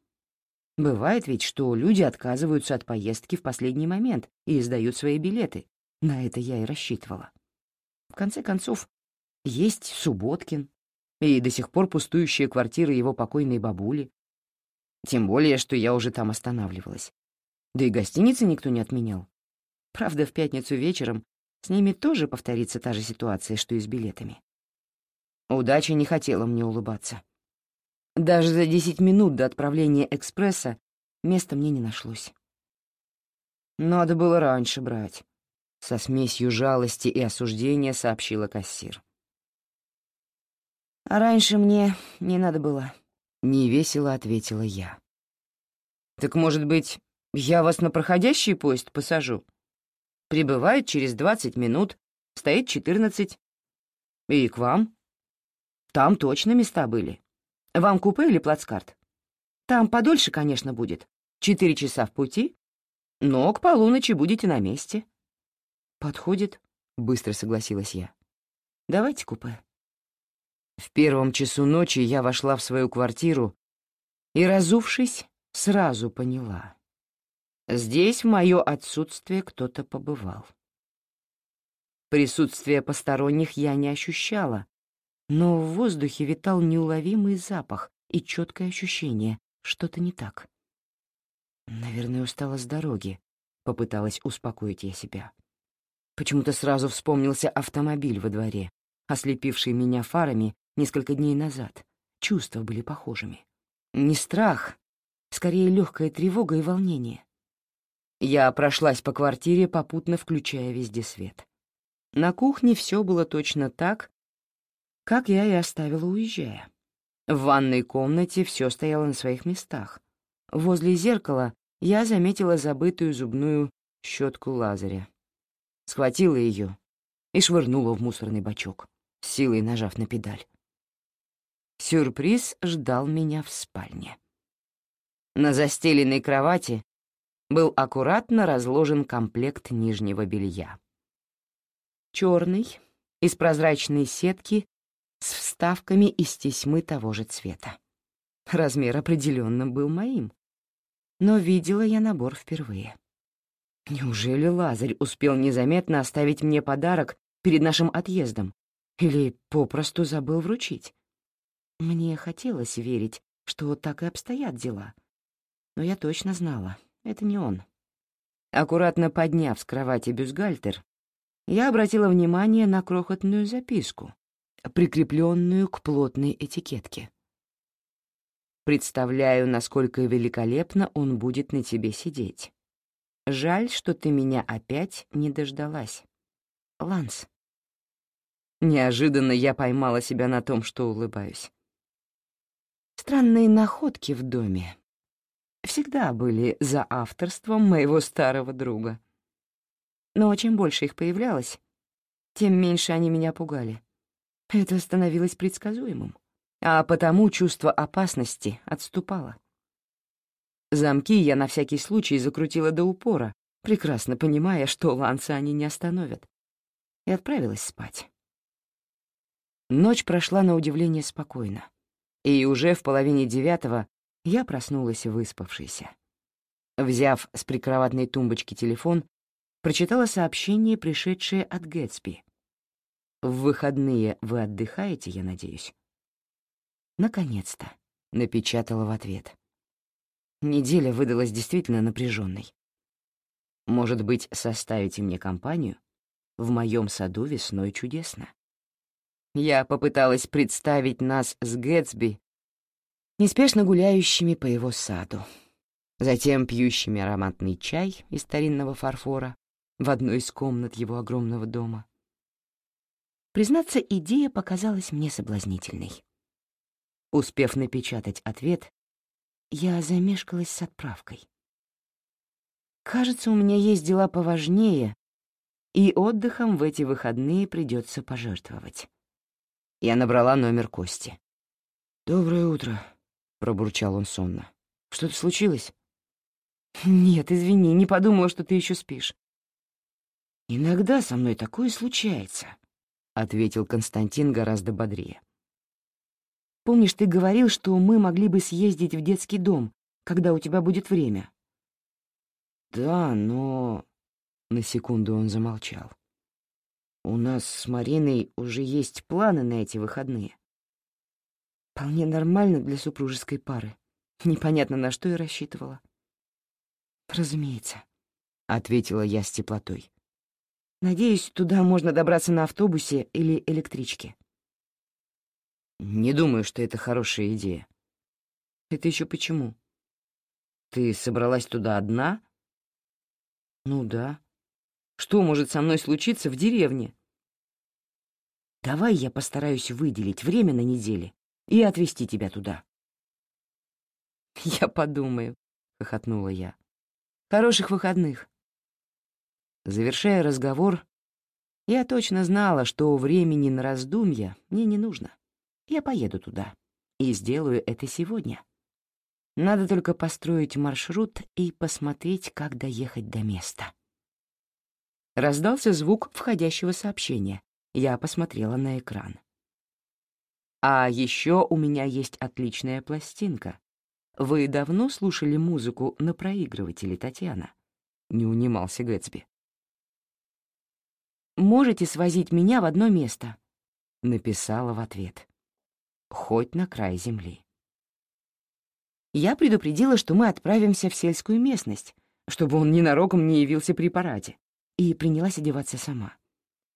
Бывает ведь, что люди отказываются от поездки в последний момент и издают свои билеты. На это я и рассчитывала. В конце концов, есть Субботкин и до сих пор пустующая квартира его покойной бабули. Тем более, что я уже там останавливалась. Да и гостиницы никто не отменял. Правда, в пятницу вечером с ними тоже повторится та же ситуация, что и с билетами. Удача не хотела мне улыбаться. Даже за десять минут до отправления экспресса места мне не нашлось. Надо было раньше брать. Со смесью жалости и осуждения сообщила кассир. «А раньше мне не надо было», — невесело ответила я. «Так, может быть, я вас на проходящий поезд посажу? Прибывает через двадцать минут, стоит четырнадцать. И к вам? Там точно места были». Вам купе или плацкарт? Там подольше, конечно, будет. Четыре часа в пути, но к полуночи будете на месте. Подходит, — быстро согласилась я. Давайте купе. В первом часу ночи я вошла в свою квартиру и, разувшись, сразу поняла. Здесь в мое отсутствие кто-то побывал. Присутствие посторонних я не ощущала, но в воздухе витал неуловимый запах и четкое ощущение — что-то не так. Наверное, устала с дороги, — попыталась успокоить я себя. Почему-то сразу вспомнился автомобиль во дворе, ослепивший меня фарами несколько дней назад. Чувства были похожими. Не страх, скорее легкая тревога и волнение. Я прошлась по квартире, попутно включая везде свет. На кухне все было точно так, как я и оставила, уезжая. В ванной комнате все стояло на своих местах. Возле зеркала я заметила забытую зубную щетку Лазаря. Схватила ее и швырнула в мусорный бачок, силой нажав на педаль. Сюрприз ждал меня в спальне. На застеленной кровати был аккуратно разложен комплект нижнего белья. Черный, из прозрачной сетки с вставками из тесьмы того же цвета. Размер определенно был моим. Но видела я набор впервые. Неужели Лазарь успел незаметно оставить мне подарок перед нашим отъездом? Или попросту забыл вручить? Мне хотелось верить, что так и обстоят дела. Но я точно знала, это не он. Аккуратно подняв с кровати бюстгальтер, я обратила внимание на крохотную записку, прикрепленную к плотной этикетке. Представляю, насколько великолепно он будет на тебе сидеть. Жаль, что ты меня опять не дождалась. Ланс. Неожиданно я поймала себя на том, что улыбаюсь. Странные находки в доме всегда были за авторством моего старого друга. Но чем больше их появлялось, тем меньше они меня пугали. Это становилось предсказуемым, а потому чувство опасности отступало. Замки я на всякий случай закрутила до упора, прекрасно понимая, что ланца они не остановят. и отправилась спать. Ночь прошла на удивление спокойно, и уже в половине девятого я проснулась выспавшейся. Взяв с прикроватной тумбочки телефон, прочитала сообщение, пришедшее от Гэтсби. «В выходные вы отдыхаете, я надеюсь?» «Наконец-то», — напечатала в ответ. Неделя выдалась действительно напряженной. «Может быть, составите мне компанию? В моем саду весной чудесно». Я попыталась представить нас с Гэтсби, неспешно гуляющими по его саду, затем пьющими ароматный чай из старинного фарфора в одной из комнат его огромного дома. Признаться, идея показалась мне соблазнительной. Успев напечатать ответ, я замешкалась с отправкой. Кажется, у меня есть дела поважнее, и отдыхом в эти выходные придется пожертвовать. Я набрала номер Кости. «Доброе утро», — пробурчал он сонно. «Что-то случилось?» «Нет, извини, не подумала, что ты еще спишь». «Иногда со мной такое случается», — ответил Константин гораздо бодрее. «Помнишь, ты говорил, что мы могли бы съездить в детский дом, когда у тебя будет время?» «Да, но...» — на секунду он замолчал. «У нас с Мариной уже есть планы на эти выходные». Вполне нормально для супружеской пары. Непонятно, на что я рассчитывала. «Разумеется», — ответила я с теплотой. «Надеюсь, туда можно добраться на автобусе или электричке». «Не думаю, что это хорошая идея». «Это еще почему?» «Ты собралась туда одна?» «Ну да. Что может со мной случиться в деревне?» «Давай я постараюсь выделить время на неделе и отвезти тебя туда». «Я подумаю», — хохотнула я. «Хороших выходных». Завершая разговор, я точно знала, что времени на раздумья мне не нужно. Я поеду туда и сделаю это сегодня. Надо только построить маршрут и посмотреть, как доехать до места. Раздался звук входящего сообщения. Я посмотрела на экран. А еще у меня есть отличная пластинка. Вы давно слушали музыку на проигрывателе, Татьяна? Не унимался Гэтсби. «Можете свозить меня в одно место?» — написала в ответ. «Хоть на край земли». Я предупредила, что мы отправимся в сельскую местность, чтобы он ненароком не явился при параде, и принялась одеваться сама.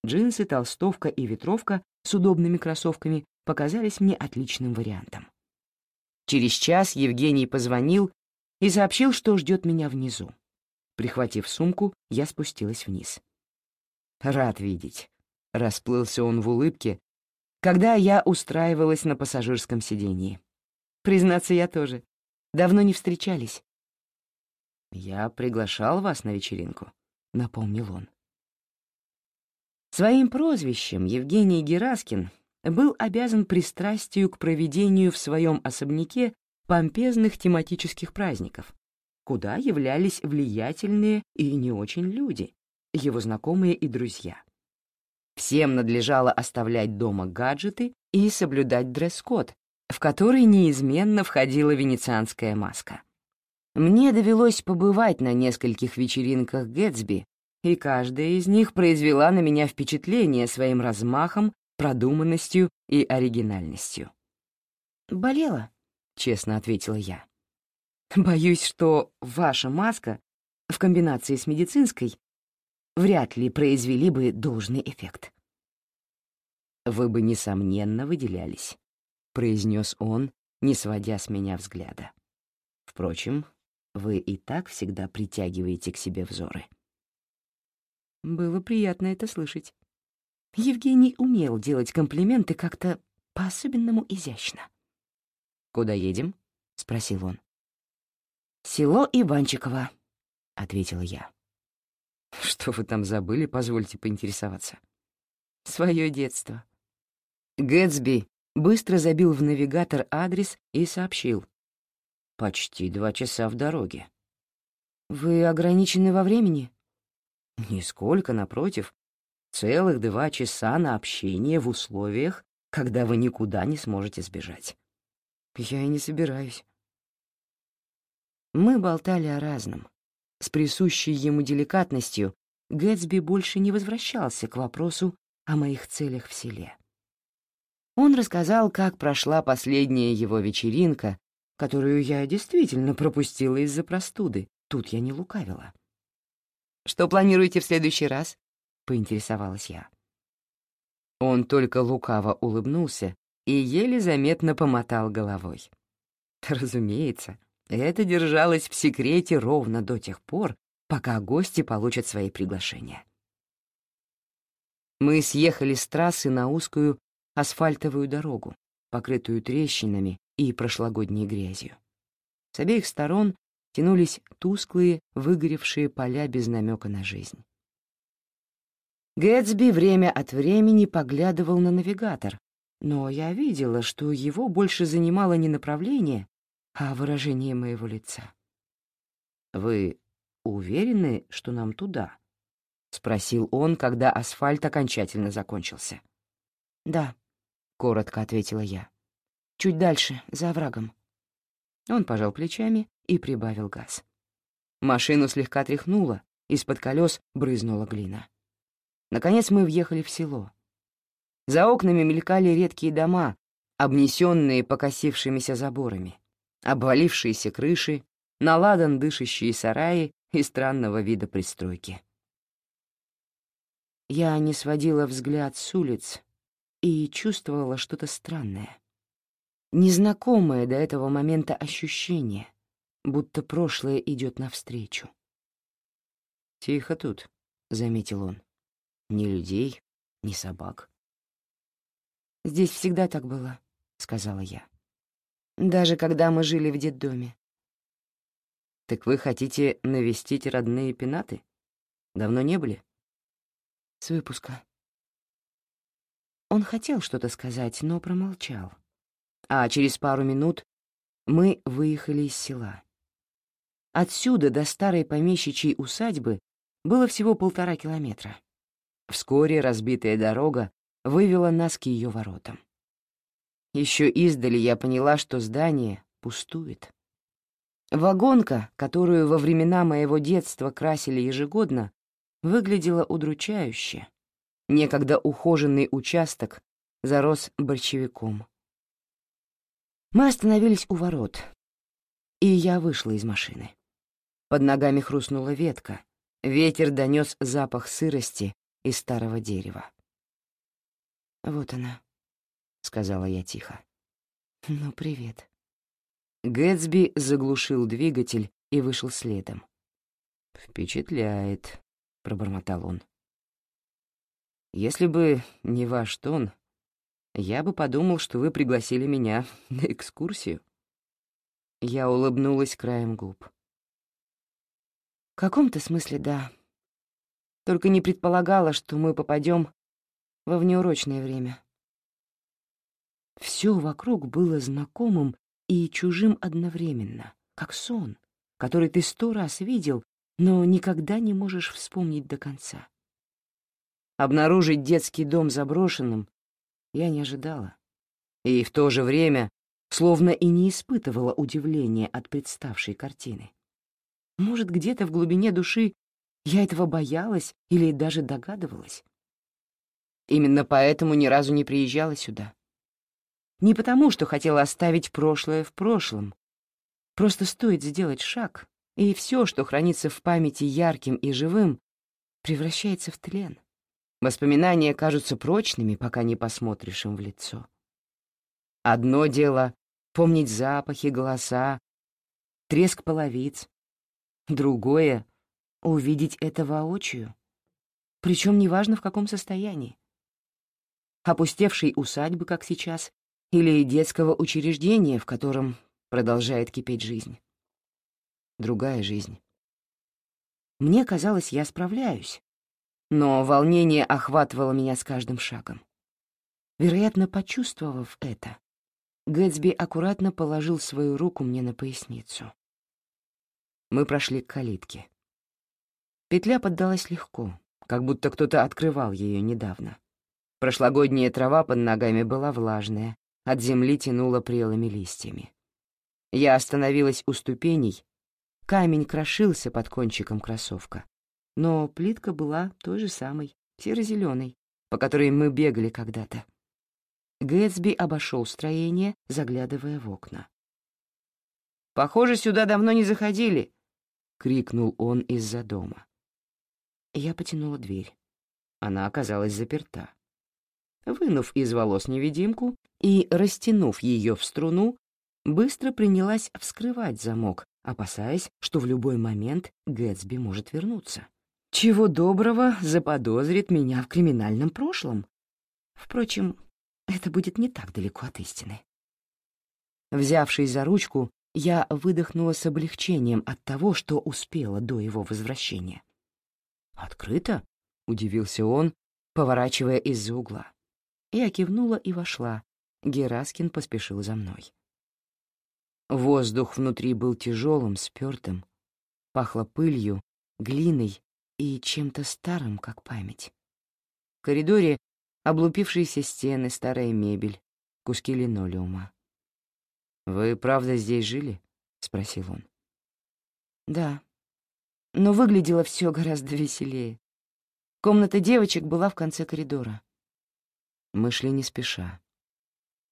Джинсы, толстовка и ветровка с удобными кроссовками показались мне отличным вариантом. Через час Евгений позвонил и сообщил, что ждет меня внизу. Прихватив сумку, я спустилась вниз. «Рад видеть», — расплылся он в улыбке, когда я устраивалась на пассажирском сидении. «Признаться, я тоже. Давно не встречались». «Я приглашал вас на вечеринку», — напомнил он. Своим прозвищем Евгений Гераскин был обязан пристрастию к проведению в своем особняке помпезных тематических праздников, куда являлись влиятельные и не очень люди, его знакомые и друзья. Всем надлежало оставлять дома гаджеты и соблюдать дресс-код, в который неизменно входила венецианская маска. Мне довелось побывать на нескольких вечеринках Гэтсби, и каждая из них произвела на меня впечатление своим размахом продуманностью и оригинальностью. «Болела», — честно ответила я. «Боюсь, что ваша маска в комбинации с медицинской вряд ли произвели бы должный эффект». «Вы бы, несомненно, выделялись», — произнес он, не сводя с меня взгляда. «Впрочем, вы и так всегда притягиваете к себе взоры». Было приятно это слышать. Евгений умел делать комплименты как-то по-особенному изящно. «Куда едем?» — спросил он. «Село Иванчиково», — ответила я. «Что вы там забыли, позвольте поинтересоваться?» «Своё детство». Гэтсби быстро забил в навигатор адрес и сообщил. «Почти два часа в дороге». «Вы ограничены во времени?» «Нисколько, напротив. Целых два часа на общение в условиях, когда вы никуда не сможете сбежать. Я и не собираюсь. Мы болтали о разном. С присущей ему деликатностью Гэтсби больше не возвращался к вопросу о моих целях в селе. Он рассказал, как прошла последняя его вечеринка, которую я действительно пропустила из-за простуды. Тут я не лукавила. «Что планируете в следующий раз?» — поинтересовалась я. Он только лукаво улыбнулся и еле заметно помотал головой. Разумеется, это держалось в секрете ровно до тех пор, пока гости получат свои приглашения. Мы съехали с трассы на узкую асфальтовую дорогу, покрытую трещинами и прошлогодней грязью. С обеих сторон тянулись тусклые, выгоревшие поля без намека на жизнь. Гэтсби время от времени поглядывал на навигатор, но я видела, что его больше занимало не направление, а выражение моего лица. «Вы уверены, что нам туда?» — спросил он, когда асфальт окончательно закончился. «Да», — коротко ответила я. «Чуть дальше, за оврагом». Он пожал плечами и прибавил газ. Машину слегка тряхнуло, из-под колес брызнула глина. Наконец мы въехали в село. За окнами мелькали редкие дома, обнесенные покосившимися заборами, обвалившиеся крыши, наладан дышащие сараи и странного вида пристройки. Я не сводила взгляд с улиц и чувствовала что-то странное. Незнакомое до этого момента ощущение, будто прошлое идет навстречу. «Тихо тут», — заметил он. Ни людей, ни собак. «Здесь всегда так было», — сказала я. «Даже когда мы жили в детдоме». «Так вы хотите навестить родные пенаты? Давно не были?» «С выпуска». Он хотел что-то сказать, но промолчал. А через пару минут мы выехали из села. Отсюда до старой помещичьей усадьбы было всего полтора километра. Вскоре разбитая дорога вывела нас к ее воротам. Еще издали я поняла, что здание пустует. Вагонка, которую во времена моего детства красили ежегодно, выглядела удручающе. Некогда ухоженный участок зарос борщевиком. Мы остановились у ворот, и я вышла из машины. Под ногами хрустнула ветка, ветер донес запах сырости из старого дерева. «Вот она», — сказала я тихо. «Ну, привет». Гэтсби заглушил двигатель и вышел следом. «Впечатляет», — пробормотал он. «Если бы не ваш тон, я бы подумал, что вы пригласили меня на экскурсию». Я улыбнулась краем губ. «В каком-то смысле, да», только не предполагала, что мы попадем во внеурочное время. Все вокруг было знакомым и чужим одновременно, как сон, который ты сто раз видел, но никогда не можешь вспомнить до конца. Обнаружить детский дом заброшенным я не ожидала. И в то же время словно и не испытывала удивления от представшей картины. Может, где-то в глубине души я этого боялась или даже догадывалась. Именно поэтому ни разу не приезжала сюда. Не потому, что хотела оставить прошлое в прошлом. Просто стоит сделать шаг, и все, что хранится в памяти ярким и живым, превращается в тлен. Воспоминания кажутся прочными, пока не посмотришь им в лицо. Одно дело — помнить запахи, голоса, треск половиц. Другое увидеть это воочию, причем неважно в каком состоянии. Опустевшей усадьбы, как сейчас, или детского учреждения, в котором продолжает кипеть жизнь. Другая жизнь. Мне казалось, я справляюсь, но волнение охватывало меня с каждым шагом. Вероятно, почувствовав это, Гэтсби аккуратно положил свою руку мне на поясницу. Мы прошли к калитке. Петля поддалась легко, как будто кто-то открывал ее недавно. Прошлогодняя трава под ногами была влажная, от земли тянуло прелыми листьями. Я остановилась у ступеней, камень крошился под кончиком кроссовка, но плитка была той же самой, серо-зеленой, по которой мы бегали когда-то. Гэтсби обошел строение, заглядывая в окна. «Похоже, сюда давно не заходили!» — крикнул он из-за дома. Я потянула дверь. Она оказалась заперта. Вынув из волос невидимку и растянув ее в струну, быстро принялась вскрывать замок, опасаясь, что в любой момент Гэтсби может вернуться. Чего доброго заподозрит меня в криминальном прошлом. Впрочем, это будет не так далеко от истины. Взявшись за ручку, я выдохнула с облегчением от того, что успела до его возвращения. «Открыто?» — удивился он, поворачивая из-за угла. Я кивнула и вошла. Гераскин поспешил за мной. Воздух внутри был тяжелым, спёртым. Пахло пылью, глиной и чем-то старым, как память. В коридоре облупившиеся стены, старая мебель, куски линолеума. «Вы правда здесь жили?» — спросил он. «Да, но выглядело все гораздо веселее. Комната девочек была в конце коридора. Мы шли не спеша.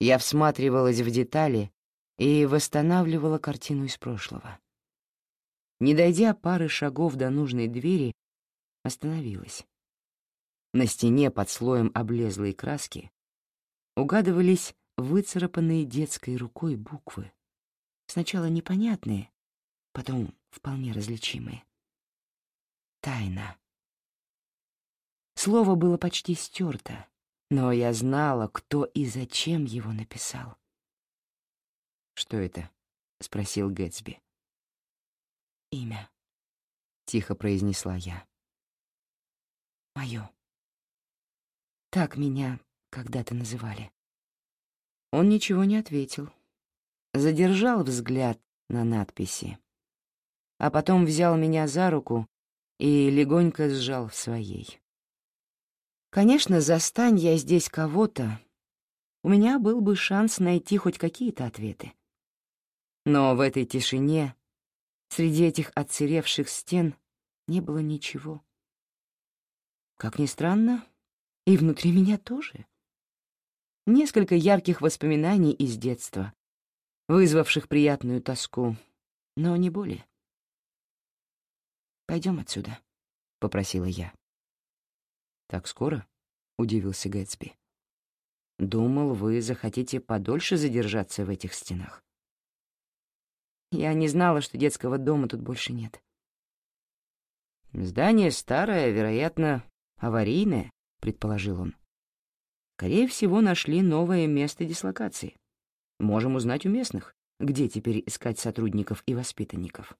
Я всматривалась в детали и восстанавливала картину из прошлого. Не дойдя пары шагов до нужной двери, остановилась. На стене под слоем облезлой краски угадывались выцарапанные детской рукой буквы. Сначала непонятные, потом вполне различимые. Тайна. Слово было почти стерто, но я знала, кто и зачем его написал. «Что это?» — спросил Гэтсби. «Имя», — тихо произнесла я мое. Так меня когда-то называли. Он ничего не ответил. Задержал взгляд на надписи. А потом взял меня за руку и легонько сжал в своей. Конечно, застань я здесь кого-то, у меня был бы шанс найти хоть какие-то ответы. Но в этой тишине, среди этих отсыревших стен, не было ничего. Как ни странно, и внутри меня тоже. Несколько ярких воспоминаний из детства, вызвавших приятную тоску, но не более. Пойдем отсюда», — попросила я. «Так скоро?» — удивился Гэтсби. «Думал, вы захотите подольше задержаться в этих стенах». Я не знала, что детского дома тут больше нет. Здание старое, вероятно, «Аварийное», — предположил он. «Скорее всего, нашли новое место дислокации. Можем узнать у местных, где теперь искать сотрудников и воспитанников».